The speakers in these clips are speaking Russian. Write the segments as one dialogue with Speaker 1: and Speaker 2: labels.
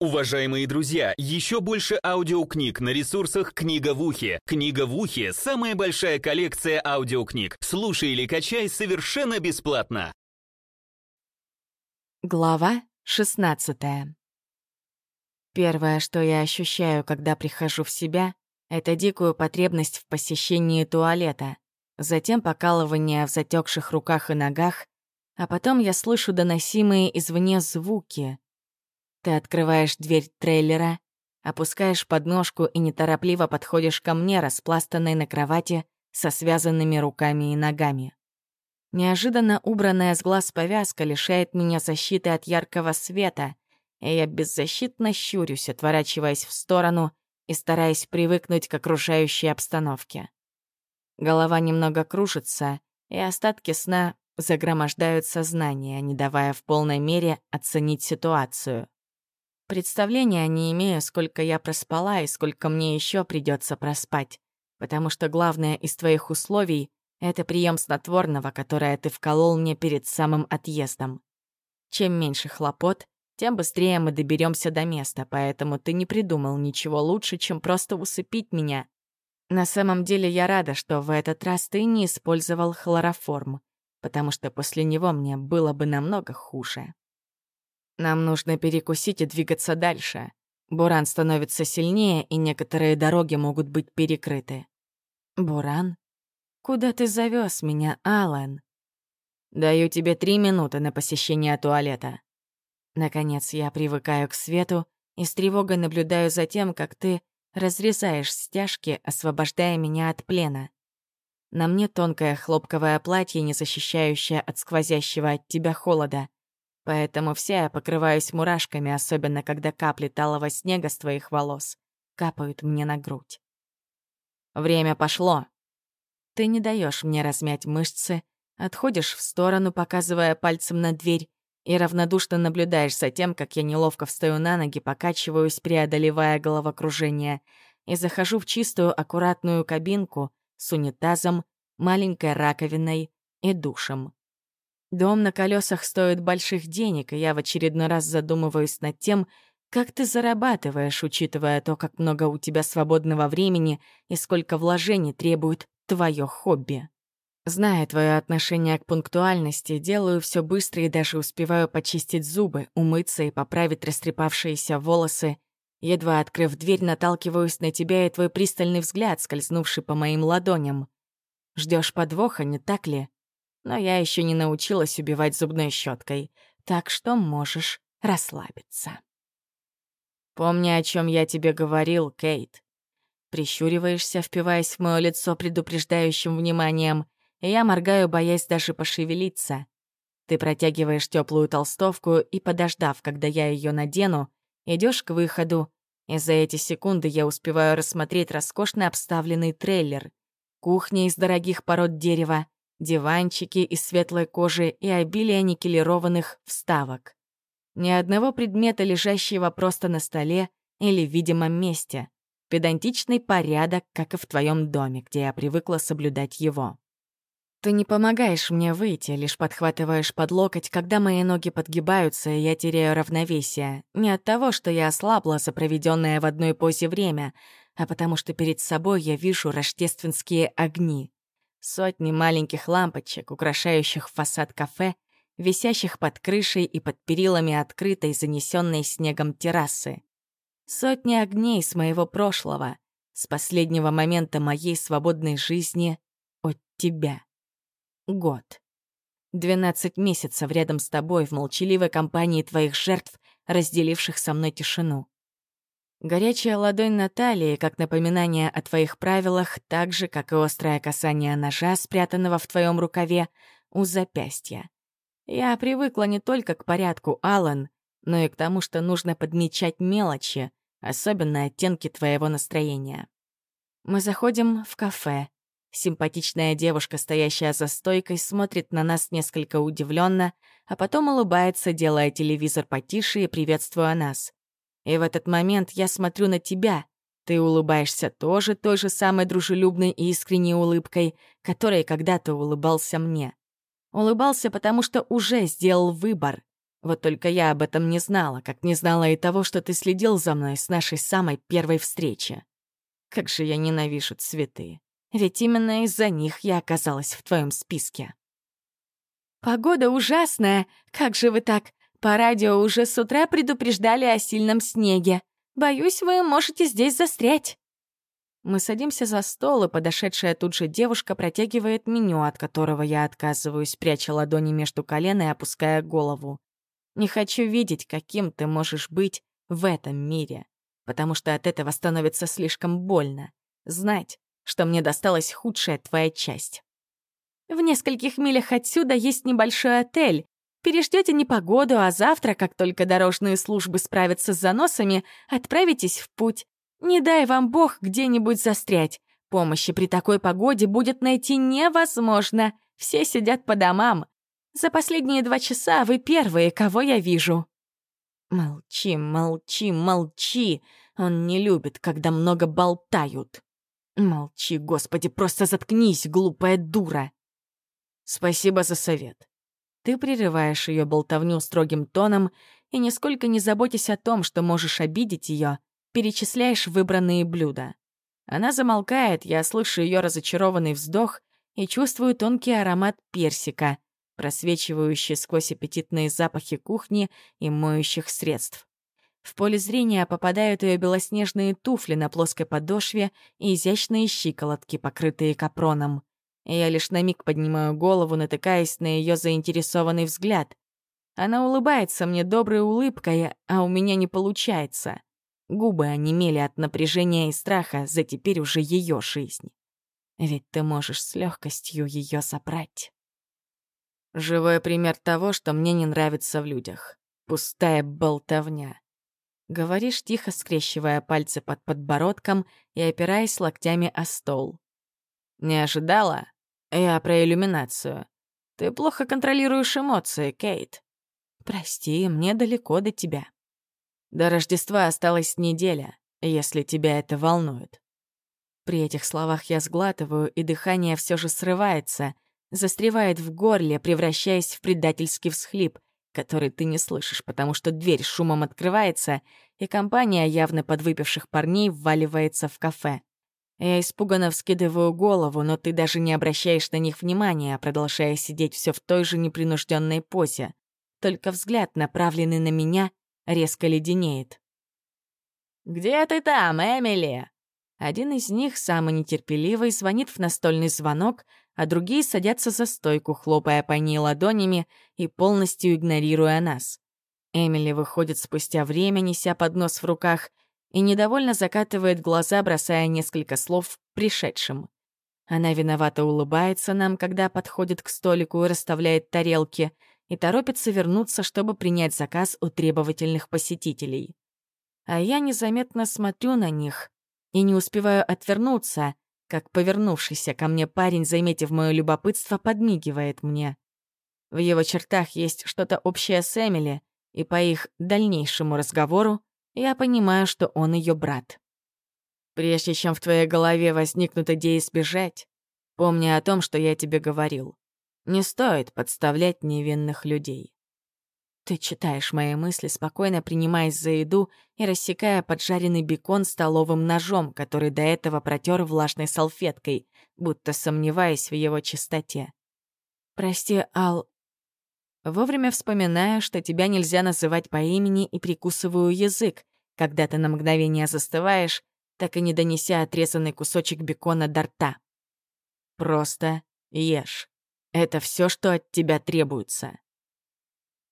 Speaker 1: Уважаемые друзья, еще больше аудиокниг на ресурсах «Книга в ухе». «Книга в ухе» — самая большая коллекция аудиокниг. Слушай или качай совершенно бесплатно.
Speaker 2: Глава 16 Первое, что я ощущаю, когда прихожу в себя, это дикую потребность в посещении туалета, затем покалывание в затекших руках и ногах, а потом я слышу доносимые извне звуки — ты открываешь дверь трейлера, опускаешь подножку и неторопливо подходишь ко мне, распластанной на кровати, со связанными руками и ногами. Неожиданно убранная с глаз повязка лишает меня защиты от яркого света, и я беззащитно щурюсь, отворачиваясь в сторону и стараясь привыкнуть к окружающей обстановке. Голова немного кружится, и остатки сна загромождают сознание, не давая в полной мере оценить ситуацию. Представления не имею, сколько я проспала и сколько мне еще придется проспать, потому что главное из твоих условий — это прием снотворного, которое ты вколол мне перед самым отъездом. Чем меньше хлопот, тем быстрее мы доберемся до места, поэтому ты не придумал ничего лучше, чем просто усыпить меня. На самом деле я рада, что в этот раз ты не использовал хлороформ, потому что после него мне было бы намного хуже. Нам нужно перекусить и двигаться дальше. Буран становится сильнее, и некоторые дороги могут быть перекрыты. Буран? Куда ты завез меня, Алан? Даю тебе три минуты на посещение туалета. Наконец я привыкаю к свету и с тревогой наблюдаю за тем, как ты разрезаешь стяжки, освобождая меня от плена. На мне тонкое хлопковое платье, не защищающее от сквозящего от тебя холода. Поэтому вся я покрываюсь мурашками, особенно когда капли талого снега с твоих волос капают мне на грудь. Время пошло. Ты не даешь мне размять мышцы, отходишь в сторону, показывая пальцем на дверь, и равнодушно наблюдаешь за тем, как я неловко встаю на ноги, покачиваюсь, преодолевая головокружение, и захожу в чистую аккуратную кабинку с унитазом, маленькой раковиной и душем. Дом на колесах стоит больших денег, и я в очередной раз задумываюсь над тем, как ты зарабатываешь, учитывая то, как много у тебя свободного времени и сколько вложений требует твое хобби. Зная твое отношение к пунктуальности, делаю все быстро и даже успеваю почистить зубы, умыться и поправить растрепавшиеся волосы. Едва открыв дверь, наталкиваюсь на тебя и твой пристальный взгляд, скользнувший по моим ладоням. Ждешь подвоха, не так ли? Но я еще не научилась убивать зубной щеткой, так что можешь расслабиться. Помни, о чем я тебе говорил, Кейт. Прищуриваешься, впиваясь в мое лицо предупреждающим вниманием, и я моргаю, боясь даже пошевелиться. Ты протягиваешь теплую толстовку и, подождав, когда я ее надену, идешь к выходу, и за эти секунды я успеваю рассмотреть роскошно обставленный трейлер, кухня из дорогих пород дерева, диванчики из светлой кожи и обилие никелированных вставок. Ни одного предмета, лежащего просто на столе или в видимом месте. Педантичный порядок, как и в твоем доме, где я привыкла соблюдать его. Ты не помогаешь мне выйти, лишь подхватываешь под локоть, когда мои ноги подгибаются, и я теряю равновесие. Не от того, что я ослабла за проведенное в одной позе время, а потому что перед собой я вижу рождественские огни. Сотни маленьких лампочек, украшающих фасад кафе, висящих под крышей и под перилами открытой, занесенной снегом террасы. Сотни огней с моего прошлого, с последнего момента моей свободной жизни от тебя. Год. Двенадцать месяцев рядом с тобой в молчаливой компании твоих жертв, разделивших со мной тишину. Горячая ладонь Натальи, как напоминание о твоих правилах, так же, как и острое касание ножа, спрятанного в твоем рукаве, у запястья. Я привыкла не только к порядку, Алан, но и к тому, что нужно подмечать мелочи, особенно оттенки твоего настроения. Мы заходим в кафе. Симпатичная девушка, стоящая за стойкой, смотрит на нас несколько удивленно, а потом улыбается, делая телевизор потише и приветствуя нас. И в этот момент я смотрю на тебя. Ты улыбаешься тоже той же самой дружелюбной и искренней улыбкой, которой когда-то улыбался мне. Улыбался, потому что уже сделал выбор. Вот только я об этом не знала, как не знала и того, что ты следил за мной с нашей самой первой встречи. Как же я ненавижу цветы. Ведь именно из-за них я оказалась в твоем списке. «Погода ужасная! Как же вы так? По радио уже с утра предупреждали о сильном снеге. Боюсь, вы можете здесь застрять». Мы садимся за стол, и подошедшая тут же девушка протягивает меню, от которого я отказываюсь, пряча ладони между колен и опуская голову. Не хочу видеть, каким ты можешь быть в этом мире, потому что от этого становится слишком больно. Знать, что мне досталась худшая твоя часть. В нескольких милях отсюда есть небольшой отель. Переждете непогоду, а завтра, как только дорожные службы справятся с заносами, отправитесь в путь. Не дай вам бог где-нибудь застрять. Помощи при такой погоде будет найти невозможно. Все сидят по домам. За последние два часа вы первые, кого я вижу. Молчи, молчи, молчи. Он не любит, когда много болтают. Молчи, господи, просто заткнись, глупая дура. Спасибо за совет. Ты прерываешь ее болтовню строгим тоном и, нисколько не заботясь о том, что можешь обидеть ее, перечисляешь выбранные блюда. Она замолкает, я слышу ее разочарованный вздох и чувствую тонкий аромат персика, просвечивающий сквозь аппетитные запахи кухни и моющих средств. В поле зрения попадают ее белоснежные туфли на плоской подошве и изящные щиколотки, покрытые капроном. Я лишь на миг поднимаю голову, натыкаясь на ее заинтересованный взгляд. Она улыбается мне доброй улыбкой, а у меня не получается. Губы онемели от напряжения и страха за теперь уже ее жизнь. Ведь ты можешь с легкостью ее забрать. Живой пример того, что мне не нравится в людях. Пустая болтовня. Говоришь, тихо скрещивая пальцы под подбородком и опираясь локтями о стол. Не ожидала? Я про иллюминацию. Ты плохо контролируешь эмоции, Кейт. Прости, мне далеко до тебя. До Рождества осталась неделя, если тебя это волнует. При этих словах я сглатываю, и дыхание все же срывается, застревает в горле, превращаясь в предательский всхлип, который ты не слышишь, потому что дверь шумом открывается, и компания явно подвыпивших парней вваливается в кафе. Я испуганно вскидываю голову, но ты даже не обращаешь на них внимания, продолжая сидеть все в той же непринужденной позе. Только взгляд, направленный на меня, резко леденеет. «Где ты там, Эмили?» Один из них, самый нетерпеливый, звонит в настольный звонок, а другие садятся за стойку, хлопая по ней ладонями и полностью игнорируя нас. Эмили выходит спустя время, неся поднос в руках, и недовольно закатывает глаза, бросая несколько слов пришедшим. Она виновато улыбается нам, когда подходит к столику и расставляет тарелки — и торопится вернуться, чтобы принять заказ у требовательных посетителей. А я незаметно смотрю на них и не успеваю отвернуться, как повернувшийся ко мне парень, заметив мое любопытство, подмигивает мне. В его чертах есть что-то общее с Эмили, и по их дальнейшему разговору я понимаю, что он ее брат. Прежде чем в твоей голове возникнут идеи сбежать, помни о том, что я тебе говорил. Не стоит подставлять невинных людей. Ты читаешь мои мысли, спокойно принимаясь за еду и рассекая поджаренный бекон столовым ножом, который до этого протер влажной салфеткой, будто сомневаясь в его чистоте. «Прости, Ал...» Вовремя вспоминаю, что тебя нельзя называть по имени и прикусываю язык, когда ты на мгновение застываешь, так и не донеся отрезанный кусочек бекона до рта. Просто ешь. Это все, что от тебя требуется.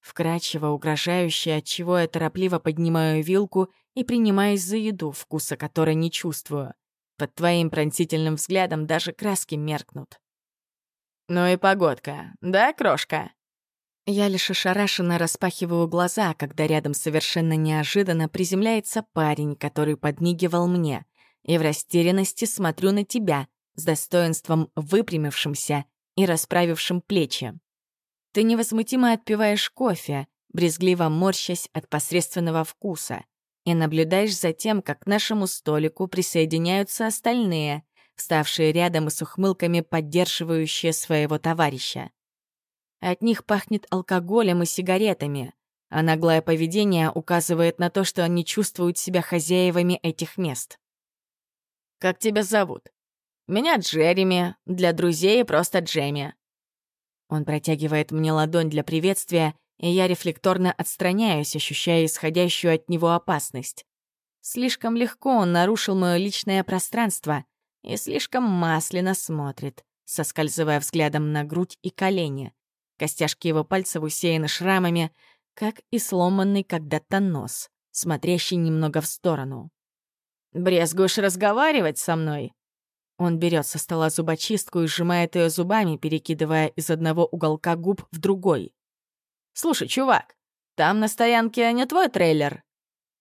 Speaker 2: Вкрадчиво, угрожающе, отчего я торопливо поднимаю вилку и принимаюсь за еду, вкуса которой не чувствую. Под твоим пронзительным взглядом даже краски меркнут. «Ну и погодка, да, крошка?» Я лишь ошарашенно распахиваю глаза, когда рядом совершенно неожиданно приземляется парень, который подмигивал мне, и в растерянности смотрю на тебя, с достоинством выпрямившимся и расправившим плечи. Ты невозмутимо отпиваешь кофе, брезгливо морщась от посредственного вкуса, и наблюдаешь за тем, как к нашему столику присоединяются остальные, вставшие рядом и с ухмылками поддерживающие своего товарища. От них пахнет алкоголем и сигаретами, а наглое поведение указывает на то, что они чувствуют себя хозяевами этих мест. «Как тебя зовут?» «Меня Джереми, для друзей просто Джемми». Он протягивает мне ладонь для приветствия, и я рефлекторно отстраняюсь, ощущая исходящую от него опасность. Слишком легко он нарушил мое личное пространство и слишком масляно смотрит, соскальзывая взглядом на грудь и колени. Костяшки его пальцев усеяны шрамами, как и сломанный когда-то нос, смотрящий немного в сторону. «Брезгуешь разговаривать со мной?» Он берет со стола зубочистку и сжимает ее зубами, перекидывая из одного уголка губ в другой. «Слушай, чувак, там на стоянке не твой трейлер?»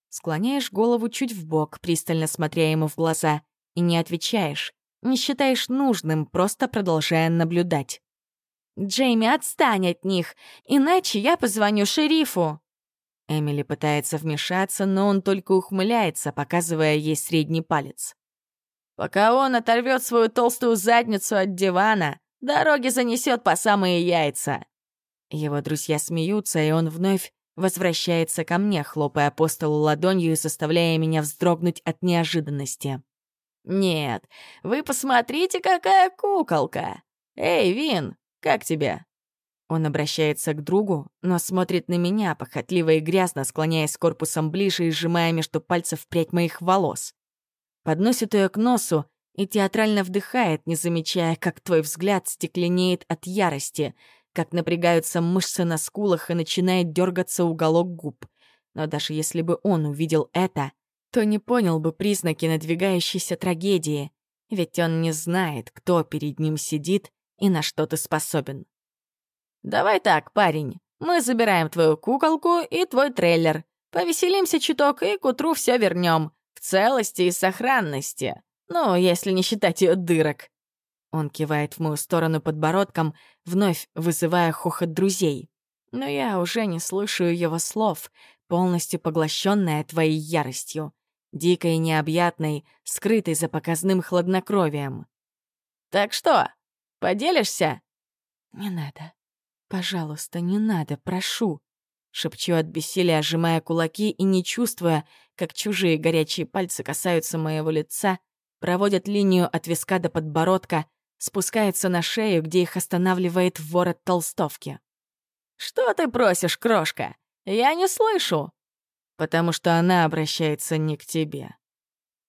Speaker 2: Склоняешь голову чуть в бок, пристально смотря ему в глаза, и не отвечаешь, не считаешь нужным, просто продолжая наблюдать. «Джейми, отстань от них, иначе я позвоню шерифу!» Эмили пытается вмешаться, но он только ухмыляется, показывая ей средний палец. «Пока он оторвет свою толстую задницу от дивана, дороги занесет по самые яйца!» Его друзья смеются, и он вновь возвращается ко мне, хлопая по столу ладонью и заставляя меня вздрогнуть от неожиданности. «Нет, вы посмотрите, какая куколка! Эй, Вин, как тебе?» Он обращается к другу, но смотрит на меня, похотливо и грязно, склоняясь корпусом ближе и сжимая между пальцев прядь моих волос. Подносит ее к носу и театрально вдыхает, не замечая, как твой взгляд стекленеет от ярости — как напрягаются мышцы на скулах и начинает дергаться уголок губ. Но даже если бы он увидел это, то не понял бы признаки надвигающейся трагедии, ведь он не знает, кто перед ним сидит и на что ты способен. «Давай так, парень, мы забираем твою куколку и твой трейлер. Повеселимся чуток и к утру все вернем в целости и сохранности. Ну, если не считать ее дырок. Он кивает в мою сторону подбородком, вновь вызывая хохот друзей. Но я уже не слышу его слов, полностью поглощенная твоей яростью, дикой и необъятной, скрытой за показным хладнокровием. «Так что, поделишься?» «Не надо. Пожалуйста, не надо, прошу», — шепчу от бессилия, сжимая кулаки и не чувствуя, как чужие горячие пальцы касаются моего лица, проводят линию от виска до подбородка, спускается на шею, где их останавливает ворот толстовки. «Что ты просишь, крошка? Я не слышу!» «Потому что она обращается не к тебе».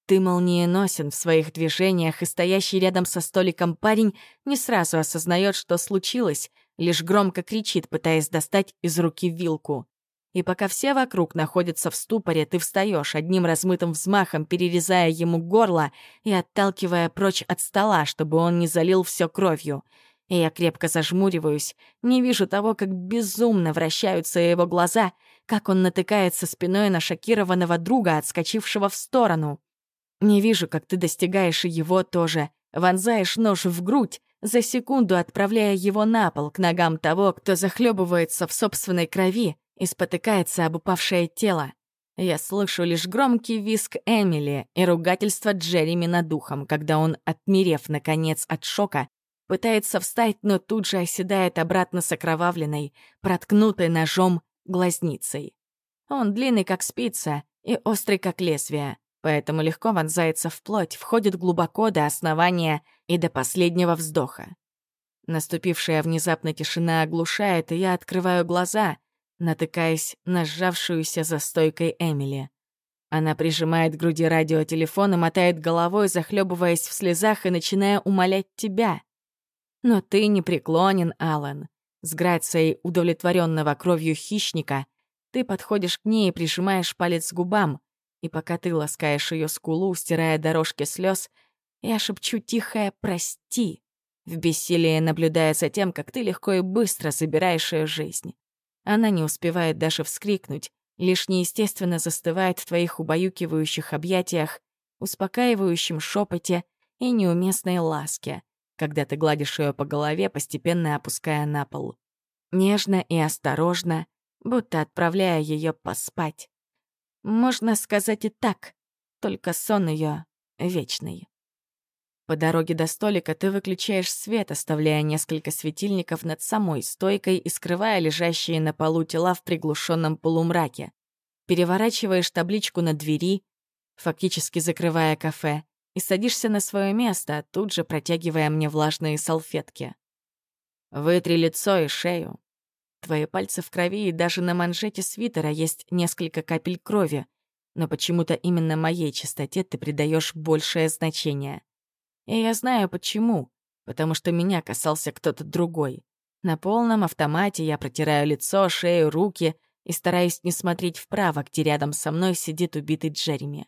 Speaker 2: Ты молниеносен в своих движениях, и стоящий рядом со столиком парень не сразу осознает, что случилось, лишь громко кричит, пытаясь достать из руки вилку. И пока все вокруг находятся в ступоре, ты встаешь одним размытым взмахом, перерезая ему горло и отталкивая прочь от стола, чтобы он не залил все кровью. И я крепко зажмуриваюсь, не вижу того, как безумно вращаются его глаза, как он натыкается спиной на шокированного друга, отскочившего в сторону. Не вижу, как ты достигаешь его тоже, вонзаешь нож в грудь, за секунду отправляя его на пол к ногам того, кто захлебывается в собственной крови, и спотыкается об упавшее тело. Я слышу лишь громкий виск Эмили и ругательство Джереми над духом, когда он, отмерев, наконец, от шока, пытается встать, но тут же оседает обратно с окровавленной, проткнутой ножом глазницей. Он длинный, как спица, и острый, как лезвие, поэтому легко вонзается в плоть, входит глубоко до основания и до последнего вздоха. Наступившая внезапно тишина оглушает, и я открываю глаза, натыкаясь на сжавшуюся за стойкой Эмили. Она прижимает к груди радиотелефон и мотает головой, захлебываясь в слезах и начиная умолять тебя. Но ты не преклонен, Алан. С грацией удовлетворенного кровью хищника ты подходишь к ней и прижимаешь палец к губам, и пока ты ласкаешь ее скулу, стирая дорожки слез, я шепчу тихое «прости», в бессилии наблюдая за тем, как ты легко и быстро забираешь ее жизнь. Она не успевает даже вскрикнуть, лишь неестественно застывает в твоих убаюкивающих объятиях, успокаивающем шепоте и неуместной ласке, когда ты гладишь ее по голове, постепенно опуская на пол. Нежно и осторожно, будто отправляя ее поспать. Можно сказать и так, только сон ее вечный. По дороге до столика ты выключаешь свет, оставляя несколько светильников над самой стойкой и скрывая лежащие на полу тела в приглушенном полумраке. Переворачиваешь табличку на двери, фактически закрывая кафе, и садишься на свое место, тут же протягивая мне влажные салфетки. Вытри лицо и шею. Твои пальцы в крови, и даже на манжете свитера есть несколько капель крови, но почему-то именно моей чистоте ты придаешь большее значение. И я знаю почему, потому что меня касался кто-то другой. На полном автомате я протираю лицо, шею, руки и стараюсь не смотреть вправо, где рядом со мной сидит убитый Джереми.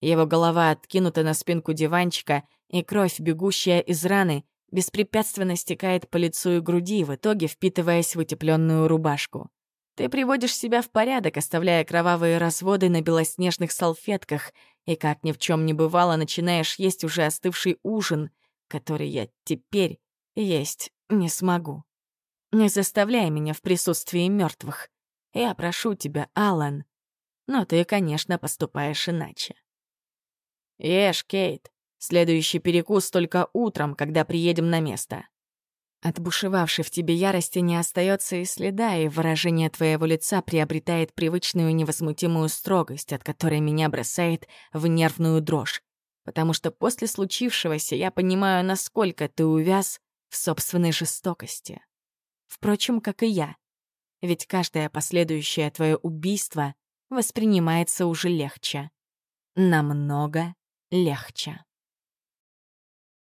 Speaker 2: Его голова откинута на спинку диванчика, и кровь, бегущая из раны, беспрепятственно стекает по лицу и груди, в итоге впитываясь в утепленную рубашку. Ты приводишь себя в порядок, оставляя кровавые разводы на белоснежных салфетках, и, как ни в чем не бывало, начинаешь есть уже остывший ужин, который я теперь есть не смогу. Не заставляй меня в присутствии мертвых. Я прошу тебя, Алан. Но ты, конечно, поступаешь иначе. «Ешь, Кейт. Следующий перекус только утром, когда приедем на место». От бушевавшей в тебе ярости не остается и следа, и выражение твоего лица приобретает привычную невозмутимую строгость, от которой меня бросает в нервную дрожь. Потому что после случившегося я понимаю, насколько ты увяз в собственной жестокости. Впрочем, как и я. Ведь каждое последующее твое убийство воспринимается уже легче. Намного легче.